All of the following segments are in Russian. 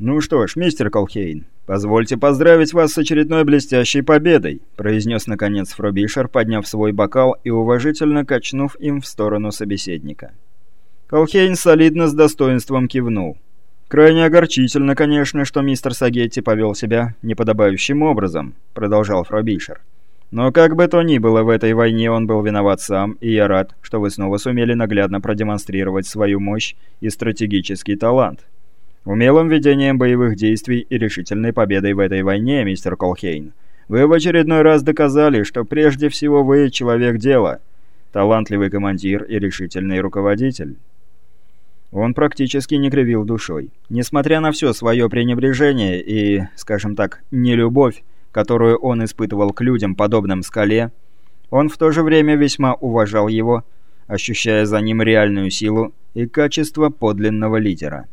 «Ну что ж, мистер Колхейн, позвольте поздравить вас с очередной блестящей победой», произнес наконец Фробишер, подняв свой бокал и уважительно качнув им в сторону собеседника. Колхейн солидно с достоинством кивнул. «Крайне огорчительно, конечно, что мистер Сагетти повел себя неподобающим образом», продолжал Фробишер. «Но как бы то ни было, в этой войне он был виноват сам, и я рад, что вы снова сумели наглядно продемонстрировать свою мощь и стратегический талант». Умелым ведением боевых действий и решительной победой в этой войне, мистер Колхейн, вы в очередной раз доказали, что прежде всего вы человек дела, талантливый командир и решительный руководитель. Он практически не кривил душой. Несмотря на все свое пренебрежение и, скажем так, нелюбовь, которую он испытывал к людям, подобным скале, он в то же время весьма уважал его, ощущая за ним реальную силу и качество подлинного лидера.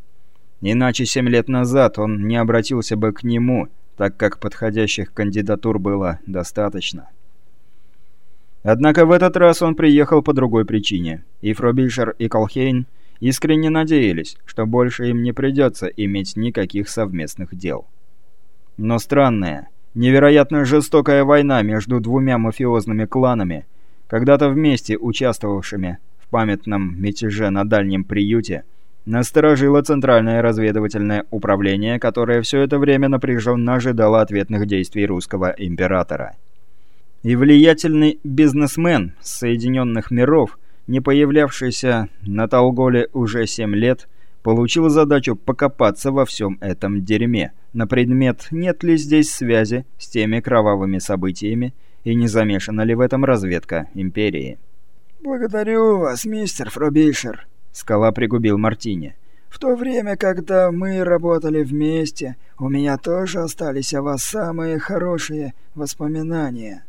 Иначе семь лет назад он не обратился бы к нему, так как подходящих кандидатур было достаточно. Однако в этот раз он приехал по другой причине, и Фробишер и Колхейн искренне надеялись, что больше им не придется иметь никаких совместных дел. Но странная, невероятно жестокая война между двумя мафиозными кланами, когда-то вместе участвовавшими в памятном мятеже на дальнем приюте, Насторожило Центральное разведывательное управление, которое все это время напряженно ожидало ответных действий русского императора. И влиятельный бизнесмен Соединенных Миров, не появлявшийся на Толголе уже 7 лет, получил задачу покопаться во всем этом дерьме, на предмет, нет ли здесь связи с теми кровавыми событиями и не замешана ли в этом разведка империи. «Благодарю вас, мистер Фробишер», Скала пригубил Мартини. «В то время, когда мы работали вместе, у меня тоже остались о вас самые хорошие воспоминания».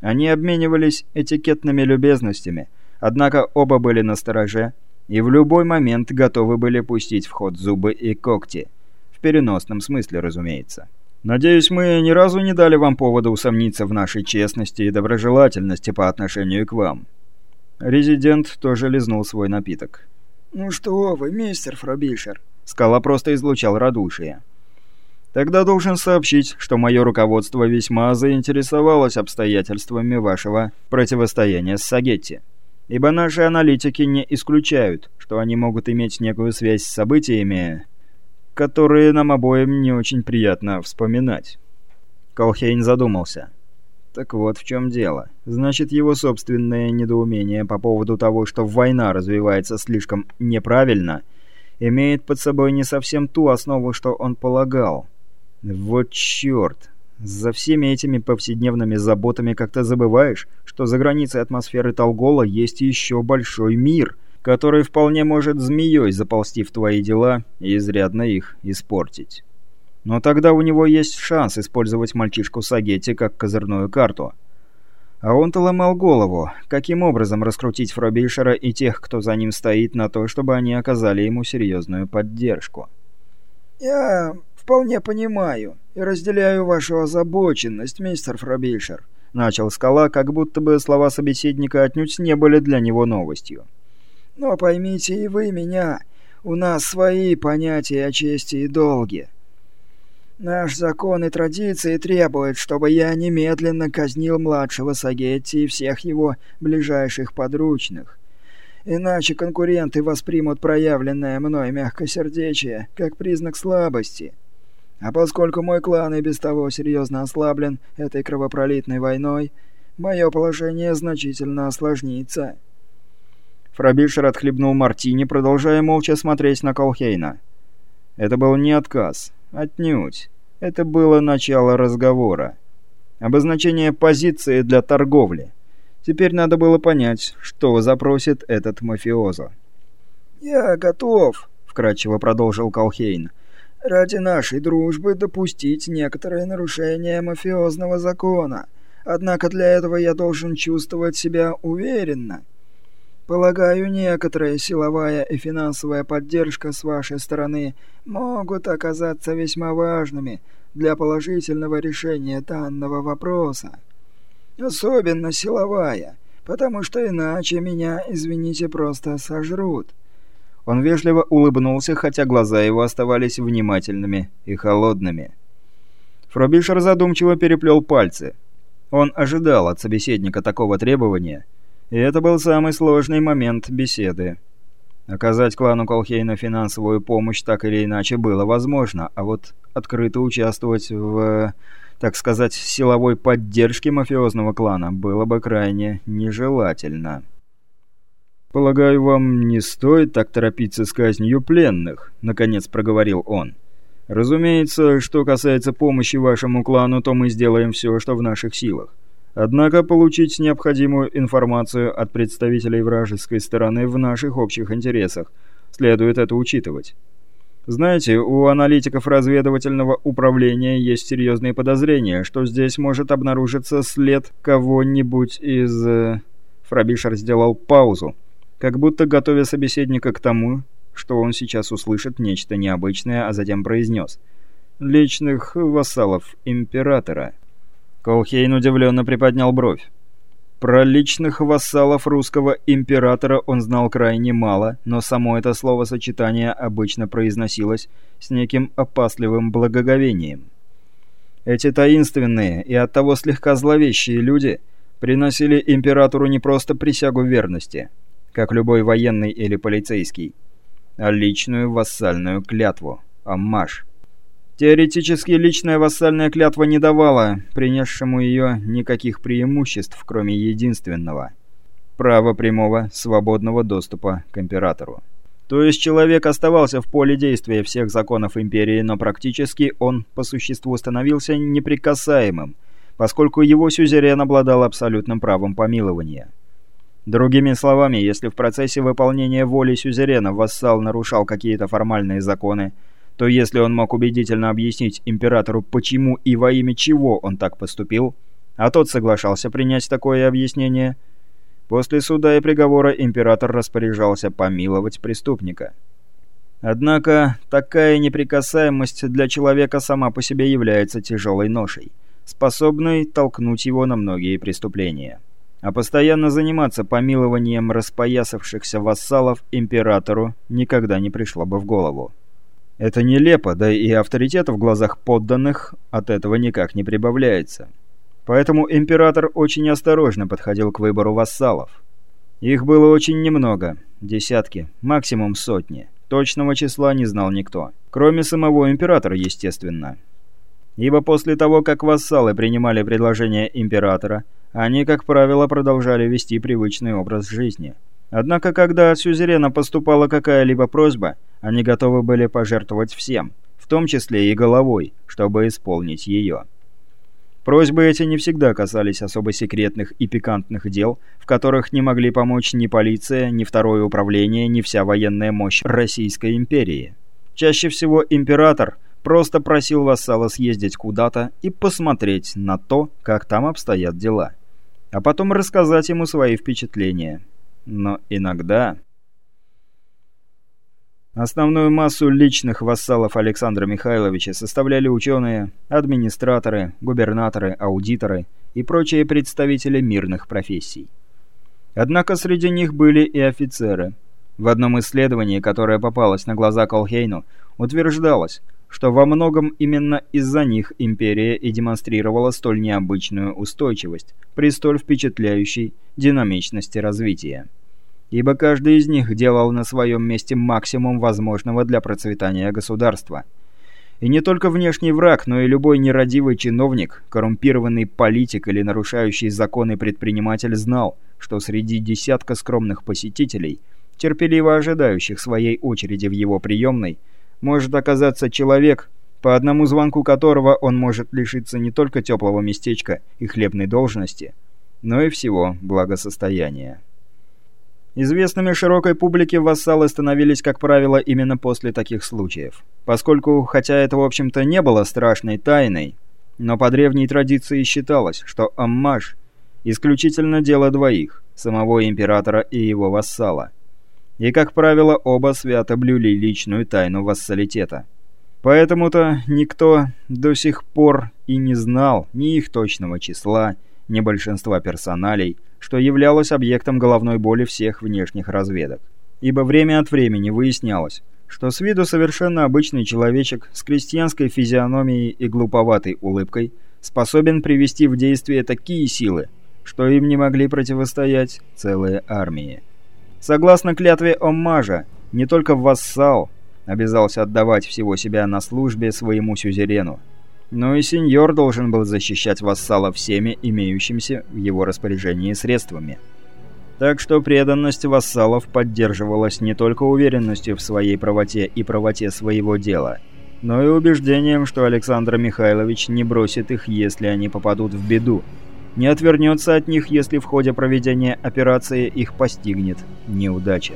Они обменивались этикетными любезностями, однако оба были настороже и в любой момент готовы были пустить в ход зубы и когти. В переносном смысле, разумеется. «Надеюсь, мы ни разу не дали вам повода усомниться в нашей честности и доброжелательности по отношению к вам». Резидент тоже лизнул свой напиток. «Ну что вы, мистер Фробишер?» Скала просто излучал радушие. «Тогда должен сообщить, что мое руководство весьма заинтересовалось обстоятельствами вашего противостояния с Сагетти. Ибо наши аналитики не исключают, что они могут иметь некую связь с событиями, которые нам обоим не очень приятно вспоминать». Колхейн задумался. Так вот в чем дело. Значит, его собственное недоумение по поводу того, что война развивается слишком неправильно, имеет под собой не совсем ту основу, что он полагал. Вот черт. За всеми этими повседневными заботами как-то забываешь, что за границей атмосферы Толгола есть еще большой мир, который вполне может змеей заползти в твои дела и изрядно их испортить. Но тогда у него есть шанс использовать мальчишку Сагетти как козырную карту. А он-то ломал голову, каким образом раскрутить Фробишера и тех, кто за ним стоит, на то, чтобы они оказали ему серьезную поддержку. «Я вполне понимаю и разделяю вашу озабоченность, мистер Фробишер», начал Скала, как будто бы слова собеседника отнюдь не были для него новостью. «Но поймите и вы меня, у нас свои понятия о чести и долге». Наш закон и традиции требуют, чтобы я немедленно казнил младшего Сагетти и всех его ближайших подручных. Иначе конкуренты воспримут проявленное мной мягкосердечие как признак слабости. А поскольку мой клан и без того серьезно ослаблен этой кровопролитной войной, мое положение значительно осложнится». Фрабишер отхлебнул мартини, продолжая молча смотреть на Колхейна. Это был не отказ. Отнюдь. Это было начало разговора. Обозначение позиции для торговли. Теперь надо было понять, что запросит этот мафиозо. «Я готов», — вкратчиво продолжил Колхейн, — «ради нашей дружбы допустить некоторые нарушения мафиозного закона. Однако для этого я должен чувствовать себя уверенно. Полагаю, некоторая силовая и финансовая поддержка с вашей стороны могут оказаться весьма важными для положительного решения данного вопроса. Особенно силовая, потому что иначе меня, извините, просто сожрут. Он вежливо улыбнулся, хотя глаза его оставались внимательными и холодными. Фробишер задумчиво переплел пальцы. Он ожидал от собеседника такого требования, и это был самый сложный момент беседы. Оказать клану Колхейна финансовую помощь так или иначе было возможно, а вот открыто участвовать в, так сказать, силовой поддержке мафиозного клана было бы крайне нежелательно. «Полагаю, вам не стоит так торопиться с казнью пленных», — наконец проговорил он. «Разумеется, что касается помощи вашему клану, то мы сделаем все, что в наших силах. Однако получить необходимую информацию от представителей вражеской стороны в наших общих интересах. Следует это учитывать. Знаете, у аналитиков разведывательного управления есть серьезные подозрения, что здесь может обнаружиться след кого-нибудь из... Э, Фрабишер сделал паузу, как будто готовя собеседника к тому, что он сейчас услышит нечто необычное, а затем произнес. «Личных вассалов императора». Колхейн удивленно приподнял бровь. Про личных вассалов русского императора он знал крайне мало, но само это словосочетание обычно произносилось с неким опасливым благоговением. Эти таинственные и оттого слегка зловещие люди приносили императору не просто присягу верности – как любой военный или полицейский, а личную вассальную клятву, аммаж. Теоретически личная вассальная клятва не давала принесшему ее никаких преимуществ, кроме единственного – права прямого, свободного доступа к императору. То есть человек оставался в поле действия всех законов империи, но практически он по существу становился неприкасаемым, поскольку его сюзерен обладал абсолютным правом помилования. Другими словами, если в процессе выполнения воли сюзерена вассал нарушал какие-то формальные законы, то если он мог убедительно объяснить императору, почему и во имя чего он так поступил, а тот соглашался принять такое объяснение, после суда и приговора император распоряжался помиловать преступника. Однако такая неприкасаемость для человека сама по себе является тяжелой ношей, способной толкнуть его на многие преступления а постоянно заниматься помилованием распоясавшихся вассалов императору никогда не пришло бы в голову. Это нелепо, да и авторитет в глазах подданных от этого никак не прибавляется. Поэтому император очень осторожно подходил к выбору вассалов. Их было очень немного, десятки, максимум сотни. Точного числа не знал никто. Кроме самого императора, естественно. Ибо после того, как вассалы принимали предложение императора, они, как правило, продолжали вести привычный образ жизни. Однако, когда от сюзерена поступала какая-либо просьба, они готовы были пожертвовать всем, в том числе и головой, чтобы исполнить ее. Просьбы эти не всегда касались особо секретных и пикантных дел, в которых не могли помочь ни полиция, ни второе управление, ни вся военная мощь Российской империи. Чаще всего император – Просто просил вассала съездить куда-то и посмотреть на то, как там обстоят дела. А потом рассказать ему свои впечатления. Но иногда... Основную массу личных вассалов Александра Михайловича составляли ученые, администраторы, губернаторы, аудиторы и прочие представители мирных профессий. Однако среди них были и офицеры. В одном исследовании, которое попалось на глаза Колхейну, утверждалось, что во многом именно из-за них империя и демонстрировала столь необычную устойчивость при столь впечатляющей динамичности развития. Ибо каждый из них делал на своем месте максимум возможного для процветания государства. И не только внешний враг, но и любой нерадивый чиновник, коррумпированный политик или нарушающий законы предприниматель знал, что среди десятка скромных посетителей, терпеливо ожидающих своей очереди в его приемной, может оказаться человек, по одному звонку которого он может лишиться не только теплого местечка и хлебной должности, но и всего благосостояния. Известными широкой публике вассалы становились, как правило, именно после таких случаев. Поскольку, хотя это, в общем-то, не было страшной тайной, но по древней традиции считалось, что аммаж – исключительно дело двоих – самого императора и его вассала – и, как правило, оба свято блюли личную тайну вассалитета. Поэтому-то никто до сих пор и не знал ни их точного числа, ни большинства персоналей, что являлось объектом головной боли всех внешних разведок. ибо время от времени выяснялось, что с виду совершенно обычный человечек с крестьянской физиономией и глуповатой улыбкой способен привести в действие такие силы, что им не могли противостоять целые армии. Согласно клятве Оммажа, не только вассал обязался отдавать всего себя на службе своему сюзерену, но и сеньор должен был защищать вассала всеми имеющимися в его распоряжении средствами. Так что преданность вассалов поддерживалась не только уверенностью в своей правоте и правоте своего дела, но и убеждением, что Александр Михайлович не бросит их, если они попадут в беду, не отвернется от них, если в ходе проведения операции их постигнет неудача.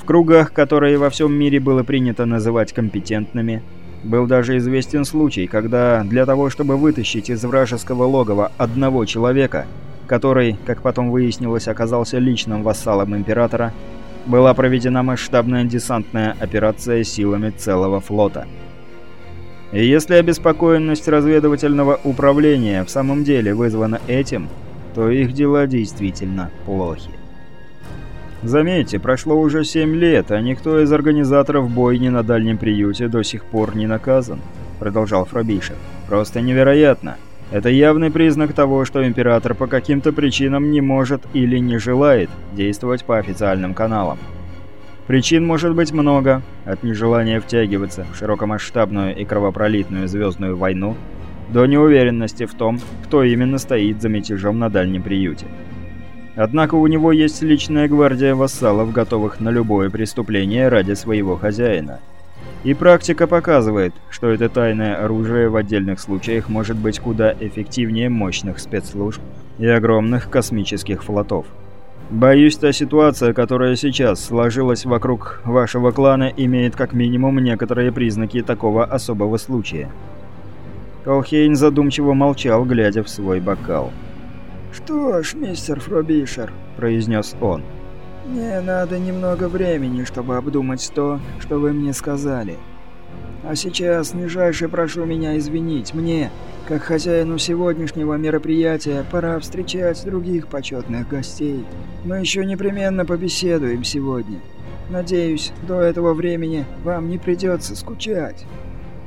В кругах, которые во всем мире было принято называть компетентными, был даже известен случай, когда для того, чтобы вытащить из вражеского логова одного человека – который, как потом выяснилось, оказался личным вассалом императора, была проведена масштабная десантная операция силами целого флота. И если обеспокоенность разведывательного управления в самом деле вызвана этим, то их дела действительно плохи. Заметьте, прошло уже семь лет, а никто из организаторов бойни на дальнем приюте до сих пор не наказан, продолжал Фробишев. Просто невероятно. Это явный признак того, что император по каким-то причинам не может или не желает действовать по официальным каналам. Причин может быть много, от нежелания втягиваться в широкомасштабную и кровопролитную звездную войну до неуверенности в том, кто именно стоит за мятежом на дальнем приюте. Однако у него есть личная гвардия вассалов, готовых на любое преступление ради своего хозяина – и практика показывает, что это тайное оружие в отдельных случаях может быть куда эффективнее мощных спецслужб и огромных космических флотов. Боюсь, та ситуация, которая сейчас сложилась вокруг вашего клана, имеет как минимум некоторые признаки такого особого случая. Колхейн задумчиво молчал, глядя в свой бокал. «Что ж, мистер Фробишер», — произнес он, — мне надо немного времени, чтобы обдумать то, что вы мне сказали. А сейчас, нижайше прошу меня извинить. Мне, как хозяину сегодняшнего мероприятия, пора встречать других почетных гостей. Мы еще непременно побеседуем сегодня. Надеюсь, до этого времени вам не придется скучать.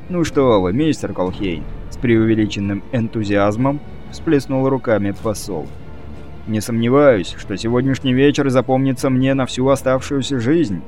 Ну что вы, мистер Колхейн, с преувеличенным энтузиазмом всплеснул руками посол. Не сомневаюсь, что сегодняшний вечер запомнится мне на всю оставшуюся жизнь.